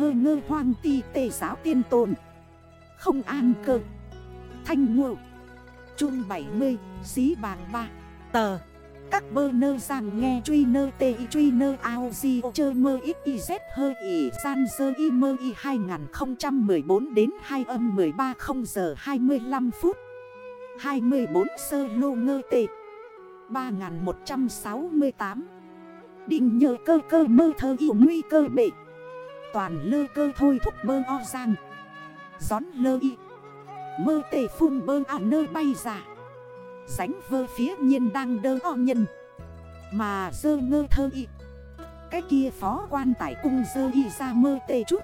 hơ ngơ hoang ti tề giáo tiên tồn. Không an cơ. Thanh ngộ. Trung 70 Xí bàng 3 Tờ. Các bơ nơ rằng nghe truy nơ tê truy nơ ao di chơ mơ ít y z hơ y san sơ y mơ y 2014 đến 2 âm 13 0 giờ 25 phút. 24 sơ lô ngơ tệ 3168 Định nhờ cơ cơ mơ thơ yêu nguy cơ bệnh Toàn lơ cơ thôi thúc bơ o giang. Gión lơ y. Mơ tề phun bơ à nơ bay giả. Sánh vơ phía nhiên đang đơ o nhân. Mà dơ ngơ thơ y. Cái kia phó quan tải cung dơ y ra mơ tề chút.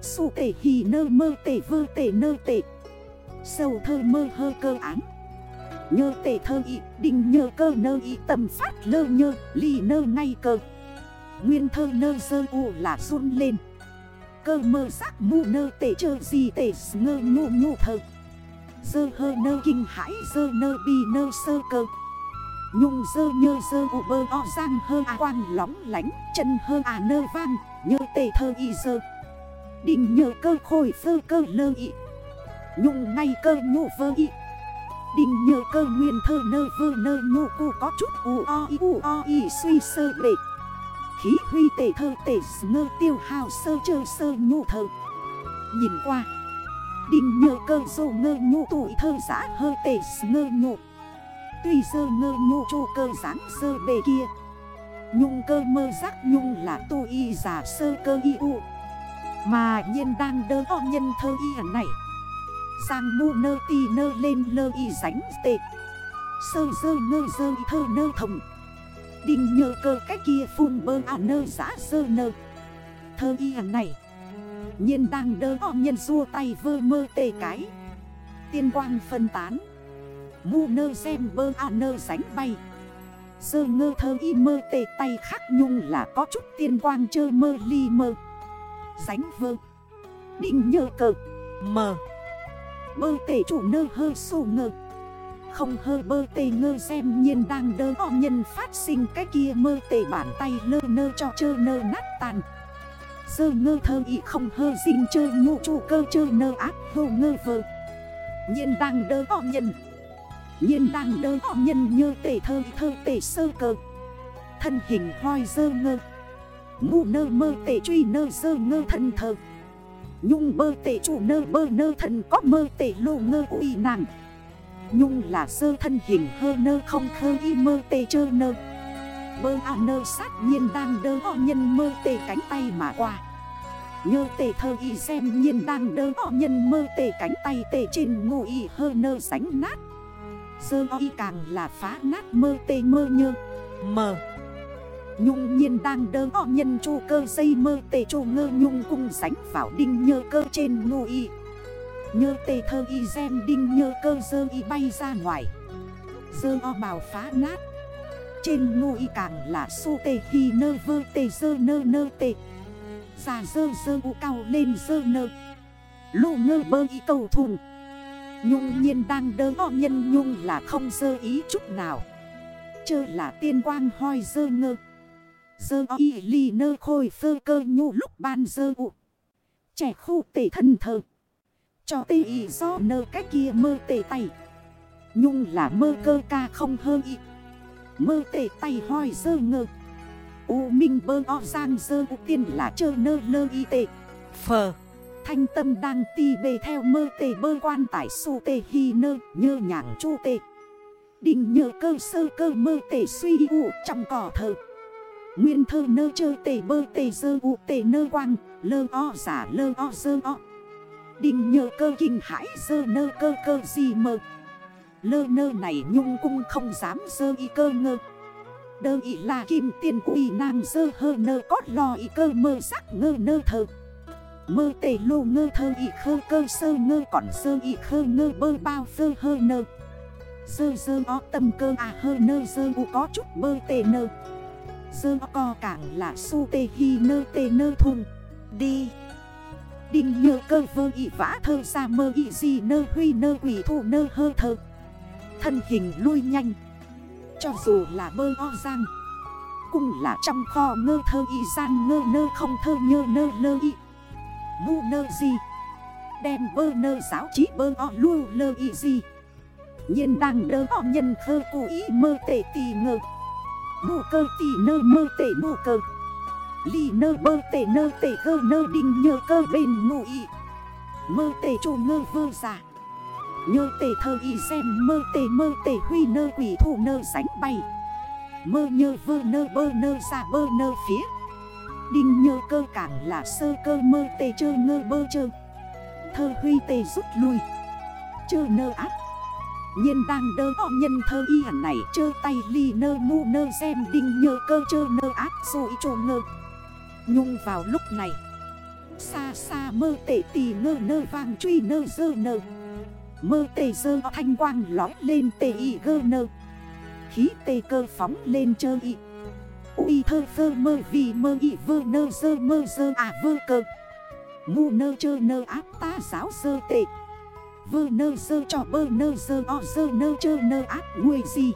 Su tể hì nơ mơ tể vơ tể nơ tể sầu thơ mơ hơ cơ án Nhơ tể thơ y, Đinh nhơ cơ nơ y tầm phát lơ nhơ Ly nơ ngay cơ. Nguyên thơ nơ sơ u là run lên. Cơ mơ sắc mu nơ tể chơ gì tể ngơ nhu nhu thơ. Dơ hơ nơ kinh hãi, dơ nơ bi nơ sơ cơ. Nhung dơ nhơ dơ u bơ o giang hơ à quang lóng lánh, Chân hơ à nơ vang, nhơ tể thơ y dơ. Định nhơ cơ khôi phơ cơ lơ y. Nhung ngay cơ nhu vơ y. Định nhờ cơ nguyên thơ nơ vơ nơ nhu cu có chút u o y u o y suy sơ bệt Khí huy tề thơ tề ngơ tiêu hào sơ chơ sơ nhu thơ. Nhìn qua Định nhờ cơ dô ngơ nhu tuổi thơ giã hơ tề ngơ nhu. Tuy sơ ngơ nhu chu cơ giáng sơ bề kia, Nhung cơ mơ giác nhung là tu y giả sơ cơ y u. Mà nhiên đang đơ o nhân thơ y này. Sang mu nơ ti nơ lên lơ y ránh tệ. Sơ dơ ngơ dơ y thơ nơ thồng. Đinh nhờ cơ cái kia phun bơ à nơ giã sơ nơ. Thơ y à này. Nhiên đang đơ o nhân rua tay vơ mơ tê cái. Tiên quang phân tán. Mu nơ xem bơ à nơ sánh bay. Sơ ngơ thơ y mơ tê tay khắc nhung là có chút tiên quang chơ mơ ly mơ. Sánh vơ. Đinh nhờ cờ. Mờ. Bơ tê chủ nơ hơ sổ ngơ. Không hơ bơ tê ngơ xem nhiên đang đơ o nhân phát sinh cái kia mơ tê bản tay lơ nơ cho chơ nơ nát tàn. Sơ ngơ thơ ý không hơ dinh chơ nhu chu cơ chơ nơ ác vô ngơ vơ. Nhiên đang đơ o nhân. Nhiên đang đơ o nhân nhơ tể thơ thơ tể sơ cơ. Thân hình hoi dơ ngơ. Ngu nơ mơ tể truy nơ dơ ngơ thân thơ Nhung bơ tệ chủ nơ bơ nơ thần có mơ tệ lô ngơ uy nàng. Nhung là sơ thân hình hơ nơ không khơ y mơ tê chơ nơ. Bơ à nơ sát nhiên đang đơ o nhân mơ tê cánh tay mà qua. Nhơ tê thơ y xem nhiên đang đơ o nhân mơ tê cánh tay tê trên ngụ y hơ nơ sánh nát. Sơ o y càng là phá nát mơ tê mơ nhơ. Mờ. Nhung nhiên đang đơ o nhân chu cơ dây mơ tê chu ngơ. Nhung cung sánh vào đinh nhơ cơ trên ngụ y. Nhơ tê thơ y gen đinh nhơ cơ dơ y bay ra ngoài. Dơ o bào phá nát. Trên ngô y càng là su tê hi nơ vơ tê, dơ nơ nơ tê. Già dơ dơ u cao lên dơ nơ. Lô ngơ bơ y cầu thùng. Nhung nhiên đang đơ o nhân nhung là không dơ ý chút nào. Chơ là tiên quang hoi dơ ngơ. Dơ o y ly nơ khôi phơ cơ nhu lúc ban dơ u. Trẻ khu tể thân thơ cho tê y do nơ cái kia mơ tê tay. Nhung là mơ cơ ca không hơ y. Mơ tê tay hoi dơ ngơ. U minh bơ o giang dơ u tiên là chơ nơ lơ y tê. Phờ. Thanh tâm đang ti bề theo mơ tê bơ quan tải su tê hi nơ nhơ nhàng chu tê. Định nhờ cơ sơ cơ mơ tê suy u trong cỏ thơ. Nguyên thơ nơ chơ tê bơ tê dơ u tê nơ quang, Lơ o giả lơ o dơ o. Đinh nhơ cơ kinh hãi dơ nơ cơ cơ gì mơ. Lơ nơ này nhung cung không dám dơ y cơ ngơ. Đơ y là kim tiền quỷ nàng dơ hơ nơ cót lò y cơ mơ sắc ngơ nơ thơ. Mơ tề lô ngơ thơ y khơ cơ sơ ngơ còn sơ y khơ ngơ bơ bao phơ hơ nơ. Dơ dơ o tâm cơ à hơ nơ dơ u có chút bơ tề nơ. Dơ o co cảng là su tê hi nơ tê nơ thùng. Đi. Đinh nhơ cơ vơ y vã thơ ra mơ y gì nơ huy nơ quỷ thủ nơ hơ thơ. Thân hình lui nhanh. Cho dù là bơ o giang Cũng là trong kho ngơ thơ y gian ngơ nơ không thơ nhơ nơ lơ y. Mu nơ gì Đem bơ nơ giáo trí bơ o lưu lơ y gì nhiên đang đơ o nhân khơ cụ ý mơ tệ tì ngơ Mù cơ tì nơ mơ tệ mù cơ. Ly nơ bơ tê nơ tê gơ nơ đinh nhơ cơ bên ngụ ý Mơ tê chủ ngơ vơ giả. Nhơ tê thơ y xem mơ tê mơ tê huy nơ quỷ thủ nơ sánh bay Mơ nhơ vơ nơ bơ nơ ra bơ nơ phía. Đinh nhơ cơ cảng là sơ cơ mơ tê chơ ngơ bơ chơ. Thơ huy tê rút lui. Chơ nơ áp nhiên đang đơ o nhân thơ y hẳn này chơ tay ly nơ mu nơ xem đinh nhơ cơ chơ nơ áp rồi trô ngơ. Nhung vào lúc này. Xa xa mơ tệ tì ngơ nơ vàng truy nơ dơ nơ. Mơ tê dơ thanh quang lói lên tê y gơ nơ. Khí tê cơ phóng lên chơ y. Ui thơ thơ mơ vì mơ y vơ nơ dơ mơ dơ à vơ cơ. Ngu nơ chơ nơ áp ta giáo dơ tệ. Vơ nơ dơ cho bơ nơ dơ o dơ nơ chơ nơ áp nguôi gì.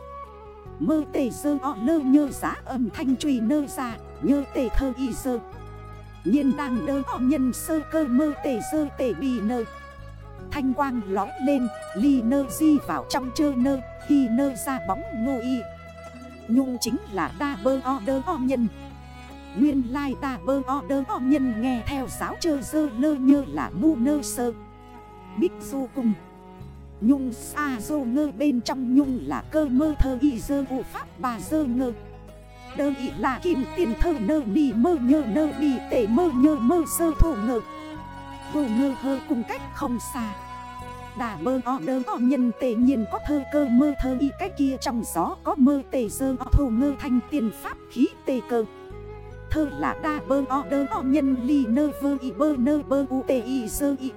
Mơ tê dơ o lơ nhơ giá âm thanh truy nơ ra như tê thơ y sơ nhiên đang đơ nhân sơ cơ mơ tê sơ tê bì nơ. Thanh quang lói lên, Ly nơ di vào trong chơ nơ, Khi nơ ra bóng ngô y. Nhung chính là đa bơ o đơ o nhân. Nguyên lai đa bơ o đơ o nhân nghe theo giáo chơ sơ lơ nhơ là mu nơ sơ. Bích du cùng Nhung xa dô ngơ bên trong nhung là cơ mơ thơ y dơ vụ pháp bà dơ ngơ. Đơ y là kim tiền thơ nơ đi mơ nhơ nơ đi tể mơ nhơ mơ sơ thổ ngự Vô ngơ hơ cùng cách không xa. Đà bơ o đơ o nhân tề nhiên có thơ cơ mơ thơ y cách kia, trong gió có mơ tề dơ o thổ ngơ thanh tiền pháp khí tề cơ. Thơ là đa bơ o đơ o nhân ly nơ vơ y, bơ nơ bơ u tề y sơ y.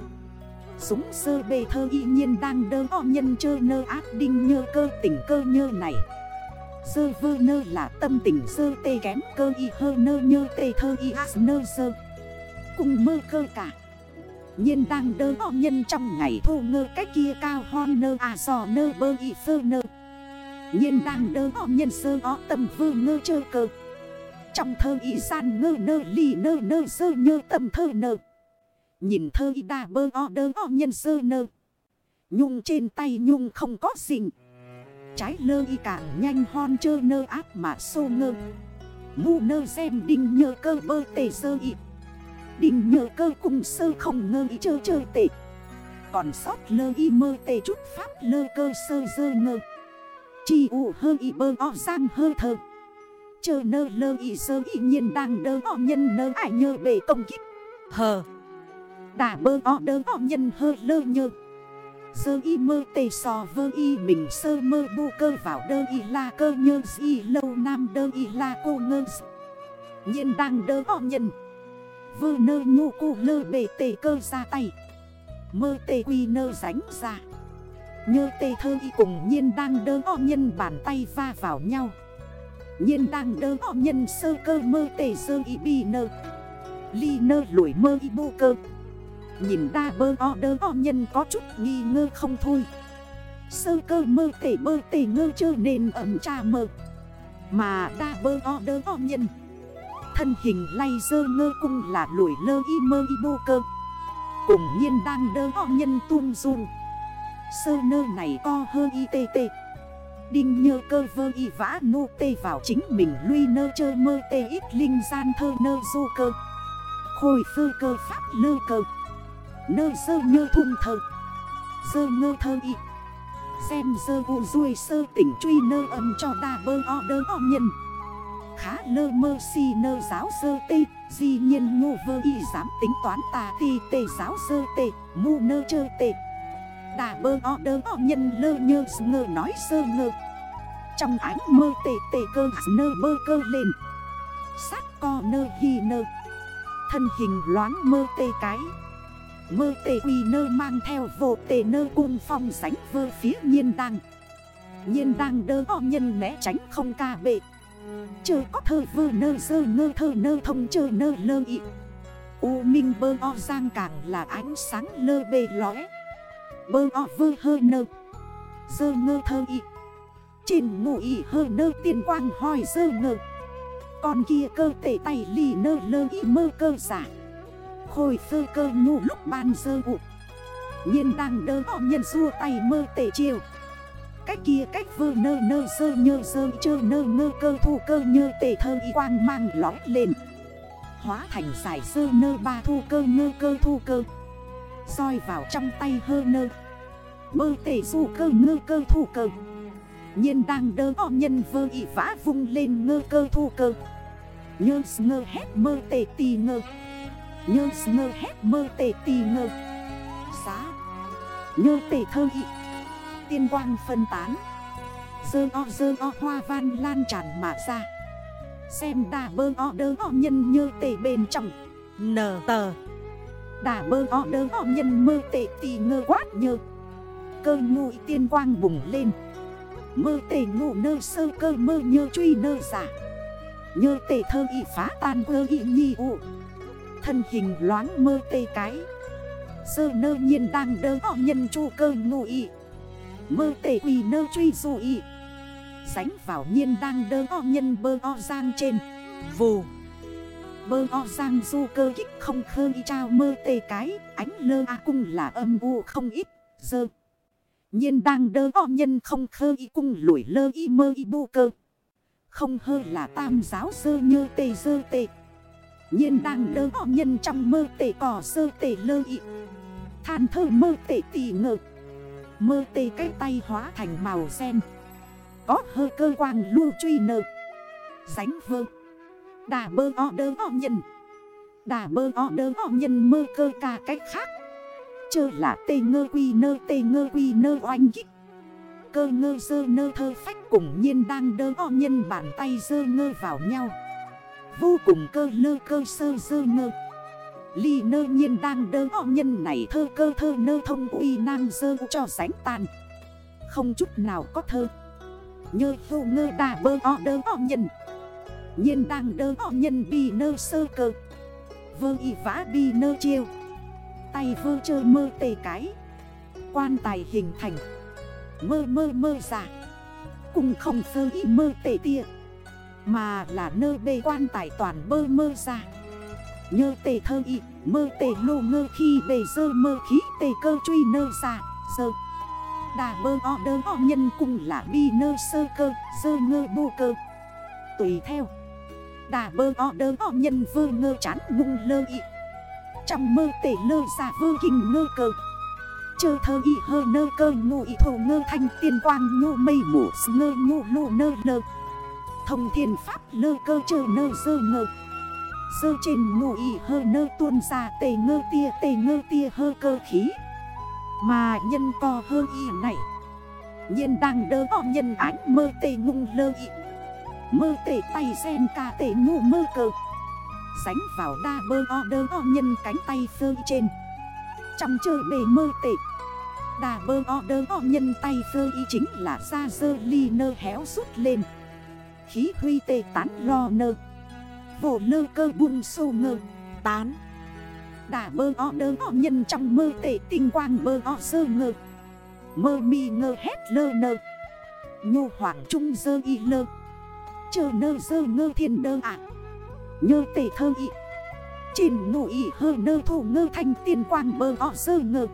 Súng sơ bề thơ y nhiên đang đơ o nhân chơ nơ ác đinh nhơ cơ, tỉnh cơ nhơ này. Sơ vơ nơ là tâm tình sơ tê kém cơ y hơ nơ nhơ tê thơ y as nơ sơ. Cùng mơ cơ cả. Nhiên đang đơ o nhân trong ngày thô ngơ cách kia cao hon nơ à giò nơ bơ y phơ nơ. Nhiên đang đơ o nhân sơ o tâm vơ ngơ chơ cơ. Trong thơ y san ngơ nơ lì nơ nơ sơ nhơ tâm thơ nơ. Nhìn thơ y đa bơ o đơ o nhân sơ nơ. Nhung trên tay nhung không có xình. Trái lơ y càng nhanh hon chơ nơ áp mà sô ngơ. Mu nơ xem đinh nhơ cơ bơ tề sơ y. Đình nhờ cơ cùng sơ không ngơ y chơ chơ tệ Còn sót lơ y mơ tề chút pháp lơ cơ sơ dơ ngơ. Chi ụ hơ y bơ o giang hơ thơ. Chơ nơ lơ y sơ y nhiên đang đơ o nhân nơ ải nhơ bể công kích. Hờ. Đà bơ o đơ o nhân hơ lơ nhơ. Sơ y mơ tê so vơ y mình sơ mơ bu cơ vào đơ y la cơ nhơ y lâu nam đơ y la cô ngơ nhiên đang đơ o nhân. Vơ nơ nhu cụ lơ bề tê cơ ra tay. Mơ tê quy nơ ránh ra. Nhơ tê thơ y cùng nhiên đang đơ o nhân bàn tay va vào nhau. Nhiên đang đơ o nhân sơ cơ mơ tê sơ y bi nơ. Ly nơ lủi mơ y bu cơ. Nhìn đa bơ o đơ o nhân có chút nghi ngơ không thôi. Sơ cơ mơ tể bơ tể ngơ chơ nền ẩm trà mơ. Mà đa bơ o đơ o nhân, Thân hình lay dơ ngơ cung là lủi lơ y mơ y bô cơ. Cùng nhiên đang đơ o nhân tuôn run Sơ nơ này co hơ y tê tê. Đinh nhơ cơ vơ y vã nô tê vào chính mình lui nơ chơ mơ tê ít linh gian thơ nơ du cơ. Khôi phơ cơ pháp lơ cơ. Nơ sơ nhơ thung thơ. Sơ ngơ thơ y. Xem sơ vụ ruồi sơ tỉnh truy nơ âm cho đà bơ o đơ o nhân. Khá lơ mơ si nơ giáo sơ tê. Di nhiên ngô vơ y dám tính toán tà ti tê giáo sơ tê. Mu nơ chơ tê. Đà bơ o đơ o nhân lơ nhơ ngơ nói sơ ngơ. Trong ánh mơ tê tê cơ nơ bơ cơ lên. Sát co nơ hi nơ. Thân hình loáng mơ tê cái. Mơ tê quy nơ mang theo vô tê nơ cung phong sánh vơ phía nhiên đăng. Nhiên đăng đơ o nhân né tránh không ca bệ. Chơ có thơ vơ nơ sơ ngơ thơ nơ thông chơ nơ lơ ị. U minh bơ o giang càng là ánh sáng lơ bề lóe. Bơ o vơ hơ nơ Sơ ngơ thơ ị. Trên ngụ ị hơ nơ tiền quang hỏi sơ ngơ. Còn kia cơ tể tay lì nơ lơ ị mơ cơ giả khôi sơ cơ nhu lúc ban sơ ụ nhiên đang đơ họ nhân xua tay mơ tể chiều. Cách kia cách vơ nơ nơ sơ nhơ sơ chơ nơ ngơ cơ thu cơ nhơ tể thơ y quang mang lói lên. Hóa thành giải sơ nơ ba thu cơ ngơ cơ thu cơ. Soi vào trong tay hơ nơ. Mơ tể du cơ ngơ cơ thu cơ. Nhiên đang đơ họ nhân vơ y vã vung lên ngơ cơ thu cơ. Nhơ ngơ hét mơ tể tì ngơ. Nhơ ngơ hét mơ tề tì ngơ. Xá Nhơ tể thơ y Tiên quang phân tán. Dơ o dơ o, hoa van lan tràn mà ra. Xem đà bơ o, đơ o nhân nhơ tề bên trong. Nờ tờ Đà bơ o, đơ o nhân mơ tề tì ngơ quát nhơ. Cơ ngụy tiên quang bùng lên. Mơ tề ngụ nơ sơ cơ mơ nhơ truy nơ giả. Nhơ tề thơ y phá tan cơ y nhi ụ Thân hình loáng mơ tê cái. Sơ nơ nhiên đang đơ họ nhân chu cơ ngụ y. Mơ tê quỳ nơ truy dù y. Sánh vào nhiên đang đơ họ nhân bơ o giang trên. Vù. Bơ o giang du cơ kích không khơ y trao mơ tê cái. Ánh lơ a cung là âm u không ít. Dơ nhiên đang đơ họ nhân không khơ y cung lủi lơ y mơ y bu cơ. Không hơ là tam giáo sơ nhơ tê dơ tê nhiên đang đơ họ nhân trong mơ tể cỏ sơ tể lơ ị. Than thơ mơ tể tỉ ngờ. Mơ tê cái tay hóa thành màu sen Có hơ cơ quang lưu truy nợ Sánh vơ. Đà bơ o đơ o nhân. Đà bơ o đơ o nhân mơ cơ ca cách khác. Chơ là tê ngơ quy nơ, tê ngơ quy nơ oanh kích. Cơ ngơ dơ nơ thơ phách cùng nhiên đang đơ o nhân bàn tay dơ ngơ vào nhau. Vô cùng cơ lơ cơ sơ sơ ngơ. Ly nơ nhiên đang đơ o nhân này thơ cơ thơ nơ thông uy năng dơ cho sánh tàn. Không chút nào có thơ. Nhơ vô ngơ đà bơ o đơ o nhân. Nhiên đang đơ o nhân bi nơ sơ cơ. Vơ y vã bi nơ chiêu. Tay vơ chơ mơ tề cái. Quan tài hình thành. Mơ mơ mơ giả Cùng không sơ y mơ tề tia mà là nơi bê quan tài toàn bơ mơ ra. Nhơ tề thơ y, Mơ tề lô ngơ khi bề dơ mơ khí tề cơ truy nơ ra, Dơ. Đà bơ o đơ o nhân cùng là bi nơ sơ cơ, Dơ ngơ bô cơ. Tùy theo, Đà bơ o đơ o nhân vơ ngơ chán ngung lơ y. Trong mơ tề lơ ra vơ kinh ngơ cơ. Chơ thơ y hơ nơ cơ ngụ y thổ ngơ thanh tiên quang nhô mây mũ ngơ nhô lô nơ lơ. Thông thiên pháp lơ cơ chơ nơ dơ ngơ. Dơ trên ngụ ý hơ nơ tuôn ra tề ngơ tia tề ngơ tia hơ cơ khí. Mà nhân co hơ y này, nhiên đang đơ họ nhân ánh mơ tề ngung lơ y. Mơ tề tay sen ca tề ngụ mơ cơ. Sánh vào đa bơ o đơ o nhân cánh tay phơ trên. Trong chơi bề mơ tề Đà bơ o đơ o nhân tay phơ y chính là ra dơ ly nơ héo rút lên khí huy tê tán lo nơ. Vổ lơ cơ buông sô ngơ, Tán. Đả bơ o đơ o nhân trong mơ tệ tinh quang bơ o sơ ngơ. Mơ mi ngơ hét lơ nơ. Nhô hoàng trung dơ y lơ. Chờ nơ dơ ngơ thiên đơ ạ. Nhơ tệ thơ y. Chìm ngụ y hơ nơ thổ ngơ thanh tiên quang bơ o sơ ngơ.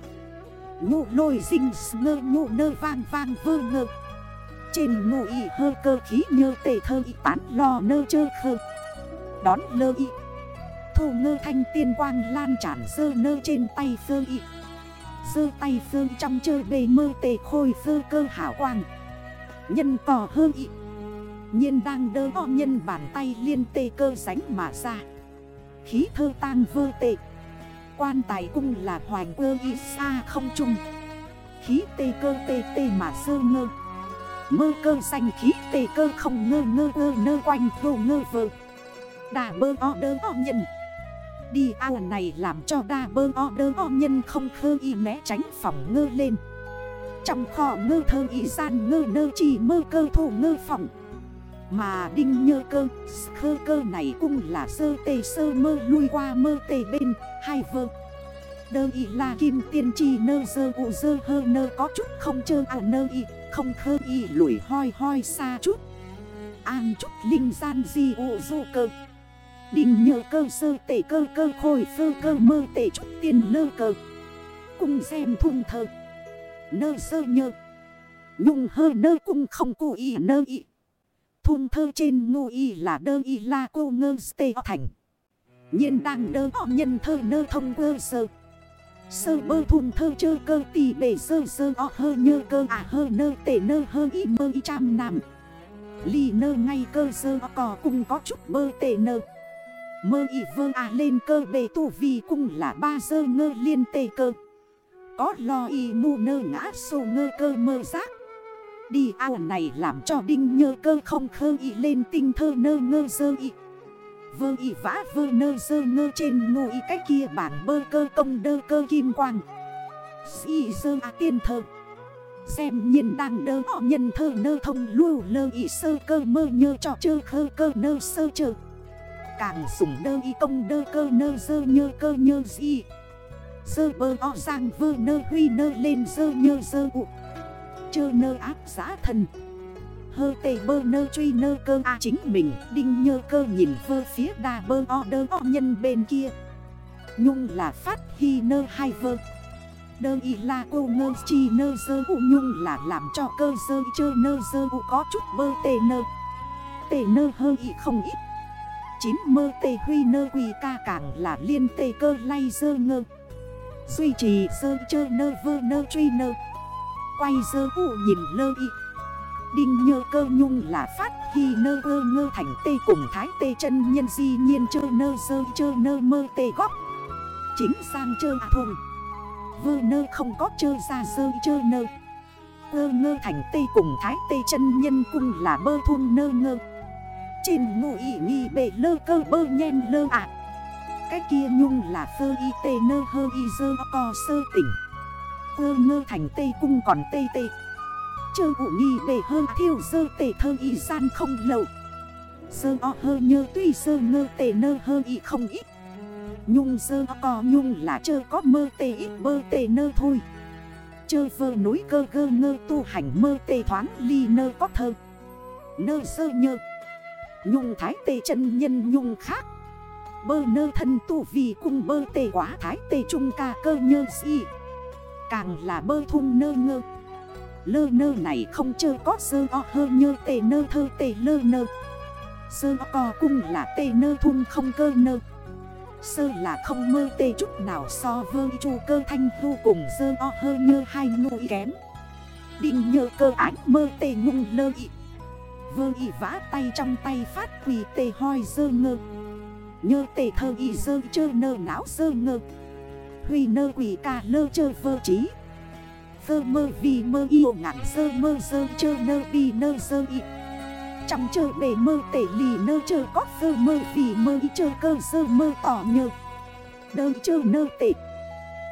Nhô lôi dinh ngơ nhô nơ vang vang vơ ngơ trên ngụ y hơ cơ khí nhơ tề thơ y tán lo nơ chơ khơ. Đón lơ y Thô ngơ thanh tiên quang lan tràn sơ nơ trên tay sơ y Sơ tay sơ trong chơ bề mơ tề khôi sơ cơ hảo quang. Nhân cò hơ y nhiên đang đơ o nhân bàn tay liên tê cơ sánh mà ra. Khí thơ tang vơ tệ Quan tài cung là hoàng ơ y xa không chung. Khí tê cơ tê tê mà sơ ngơ. Mơ cơ xanh khí tê cơ không ngơ ngơ ngơ nơ quanh vô ngơ vơ. Đà bơ o đơ o nhân. Đi ao này làm cho đa bơ o đơ o nhân không khơ y né tránh phòng ngơ lên. Trong kho ngơ thơ y gian ngơ nơ chỉ mơ cơ thủ ngơ phòng. Mà đinh nhơ cơ, khơ cơ này cũng là sơ tê sơ mơ lui qua mơ tê bên, hai vơ. Đơ y là kim tiên trì nơ dơ ụ dơ hơ nơ có chút không chơ à nơ y không khơ y lủi hoi hoi xa chút. An chút linh gian di ô du cơ. Đình nhờ cơ sơ tể cơ cơ khôi sơ cơ mơ tể chút tiền lơ cơ. Cùng xem thung thơ. Nơ sơ nhơ. Nhung hơ nơ cung không cụ y nơ y. Thung thơ trên ngô y là đơ y la cô ngơ stê thành. Nhiên đang đơ họ nhân thơ nơ thông cơ sơ. Sơ bơ thùng thơ chơ cơ tì bể sơ sơ o hơ nhơ cơ à hơ nơ tể nơ hơ y mơ y trăm nằm Ly nơ ngay cơ sơ o cò cùng có chút bơ tể nơ. Mơ y vơ à lên cơ bề tù vì cùng là ba sơ ngơ liên tê cơ. Có lo y mù nơ ngã sô ngơ cơ mơ giác Đi ao này làm cho đinh nhơ cơ không khơ y lên tinh thơ nơ ngơ sơ y. Vơ y vã vơ nơ dơ ngơ trên ngô y cách kia bảng bơ cơ công đơ cơ kim quang. Xì dơ à tiên thơ. Xem nhìn đang đơ họ nhân thơ nơ thông lưu lơ y sơ cơ mơ nhơ cho chơ khơ cơ nơ sơ chơ. Càng sủng đơ y công đơ cơ nơ dơ nhơ cơ nhơ gì Sơ bơ o giang vơ nơ huy nơ lên dơ nhơ dơ ụ Chơ nơ áp giá thần. Hơ tê bơ nơ truy nơ cơ. A chính mình, Đinh nhơ cơ nhìn vơ phía đà bơ o đơ o nhân bên kia. Nhung là phát hi nơ hai vơ. Đơ y la cô ngơ chi nơ sơ u. Nhung là làm cho cơ sơ chơ nơ sơ u. Có chút bơ tê nơ. Tê nơ hơ y không ít. Chín mơ tê huy nơ quỳ ca càng là liên tê cơ lay sơ ngơ. Duy trì sơ chơ nơ vơ nơ truy nơ. Quay sơ u nhìn lơ y. Đinh nhơ cơ nhung là phát hi nơ ơ ngơ thành tê cùng thái tê chân nhân di nhiên chơ nơ sơ chơ nơ mơ tê góc. Chính sang chơ à thùng Vơ nơ không có chơ ra sơ chơ nơ. Ơ ngơ thành tê cùng thái tê chân nhân cung là bơ thun nơ ngơ. Trên ngụ ý nghi bệ lơ cơ bơ nhen lơ ạ. Cái kia nhung là phơ y tê nơ hơ y dơ co sơ tỉnh. Ơ ngơ thành tê cung còn tê tê. Chơ ủ nghi bề hơ thiêu dơ tể thơ y gian không lậu. Sơ o hơ nhơ tuy sơ ngơ tể nơ hơ y không ít. Nhung sơ o có nhung là chơ có mơ tề ít bơ tề nơ thôi. Chơ vơ núi cơ gơ ngơ tu hành mơ tề thoáng ly nơ có thơ. Nơ sơ nhơ. Nhung thái tề chân nhân nhung khác. Bơ nơ thân tu vì cung bơ tề quá thái tề trung ca cơ nhơ gì Càng là bơ thung nơ ngơ. Lơ nơ này không chơi có sơ o hơ nhơ tê nơ thơ tê lơ nơ. Sơ o co cung là tê nơ thun không cơ nơ. Sơ là không mơ tê chút nào so vơ chu cơ thanh vô cùng sơ o hơ nhơ hai ngụy kém. Định nhờ cơ ánh mơ tê ngung lơ ị Vơ ị vã tay trong tay phát quỳ tê hoi sơ ngơ. Nhơ tê thơ ị sơ chơ nơ não sơ ngơ. Huy nơ quỳ ca lơ chơ vơ trí Sơ mơ vì mơ yêu ngạn sơ mơ sơ chơ nơ vì nơ sơ y. Trong chơ bể mơ tể lì nơ chơ có sơ mơ vì mơ y, chơ cơ sơ mơ tỏ nhơ. Đơ chơ nơ tể.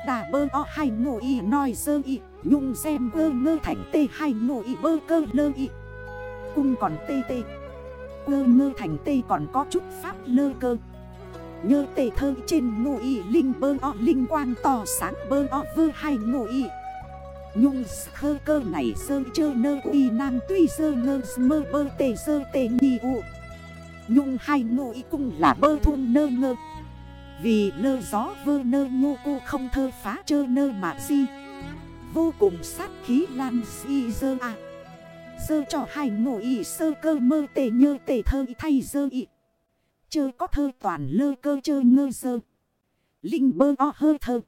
Đà bơ o hay ngộ y nói sơ y, Nhung xem ơ ngơ thành tê hay ngộ y, bơ cơ lơ y. Cung còn tê tê. Cơ ngơ thành tê còn có chút pháp lơ cơ. Nhơ tê thơ trên ngụ y, linh bơ o, linh quang tỏ sáng bơ o, vơ hay ngụ y. Nhung khơ cơ này sơ chơ nơ uy nam tuy sơ ngơ, mơ bơ tề sơ tề nhì ụ Nhung hai ngụ ý cung là bơ thun nơ ngơ. Vì lơ gió vơ nơ ngô cô không thơ phá chơ nơ mà si. Vô cùng sát khí lan si dơ à Sơ cho hai ngụ ý sơ cơ mơ tề nhơ tề thơ thay dơ ý Chơ có thơ toàn lơ cơ chơ ngơ sơ. Linh bơ o hơ thơ.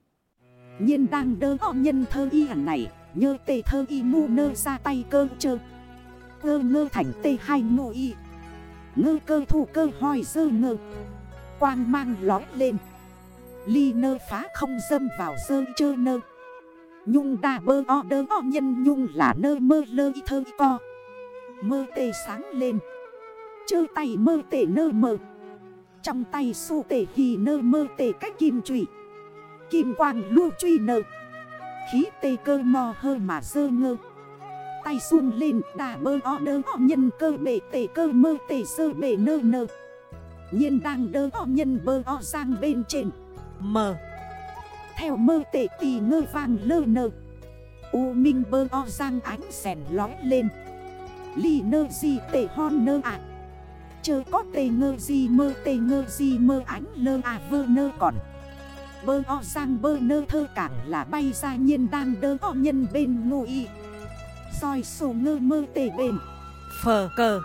Nhiên đang đơ o nhân thơ y hẳn này. Nhơ tê thơ y mu nơ ra tay cơ chơ. Cơ ngơ thành tê hai ngô y. Ngơ cơ thủ cơ hoi dơ ngơ. Quang mang lói lên. Ly nơ phá không dâm vào dơ chơ nơ. Nhung đà bơ o đơ o nhân nhung là nơ mơ lơ y thơ y co. Mơ tê sáng lên. Chơ tay mơ tê nơ mơ Trong tay su tê hì nơ mơ tê cách kim trụy Kim quang lưu truy nơ Khí tê cơ mò hơ mà dơ ngơ. Tay xuân lên, đà bơ o đơ o nhân cơ bể tê cơ mơ tê sơ bể nơ nơ. Nhiên đang đơ o nhân bơ o sang bên trên. Mờ. Theo mơ tê tì ngơ vàng lơ nơ. U minh bơ o sang ánh sèn lói lên. Ly nơ gì tê hon nơ ạ. Chơ có tê ngơ gì mơ tê ngơ gì mơ ánh lơ à vơ nơ còn. Bơ o sang bơ nơ thơ cảng là bay ra nhiên đang đơ o nhân bên ngô y. Soi sổ ngơ mơ tê bền. Phờ cờ.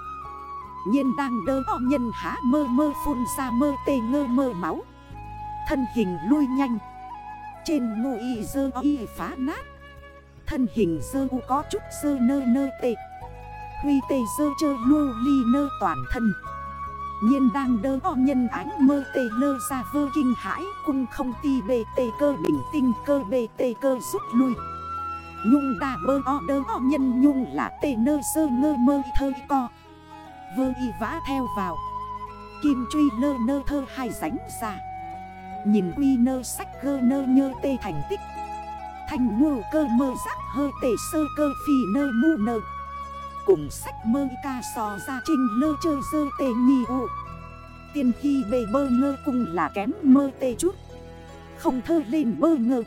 Nhiên đang đơ o nhân há mơ mơ phun ra mơ tê ngơ mơ máu. Thân hình lui nhanh. Trên ngô y dơ y phá nát. Thân hình dơ u có chút dơ nơ nơ tê. Huy tê dơ chơ lưu ly nơ toàn thân nhiên đang đơ o nhân ánh mơ tê lơ ra vơ kinh hãi, Cung không ti bê tê cơ bình tinh cơ bê tê cơ rút lui. Nhung đà bơ o đơ o nhân nhung là tê nơ sơ ngơ mơ thơ co. Vơ y vã theo vào. Kim truy lơ nơ thơ hai ránh ra. Nhìn quy nơ sách gơ nơ nhơ tê thành tích. Thành ngô cơ mơ giác hơ tê sơ cơ phi nơ mu nơ. Cùng sách mơ ca sò ra trinh lơ chơ dơ tê nhi ụ Tiên khi bề bơ ngơ cùng là kém mơ tê chút. Không thơ lên bơ ngơ.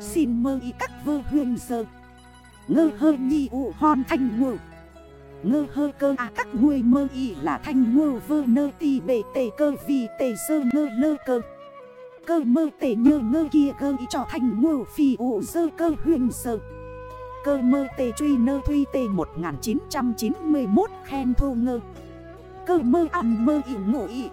Xin mơ y các vơ hương dơ Ngơ hơ nhi ụ hòn thanh ngụ Ngơ hơ cơ à các nguôi mơ y là thanh ngô vơ nơ ti bề tê cơ vì tê sơ ngơ lơ cơ. Cơ mơ tê nhơ ngơ kia cơ y cho thanh ngô phi ụ dơ cơ huyền sơ Cơ mơ tê truy nơ thuy tê 1991 khen thô ngơ. Cơ mơ ăn mơ y ngủ y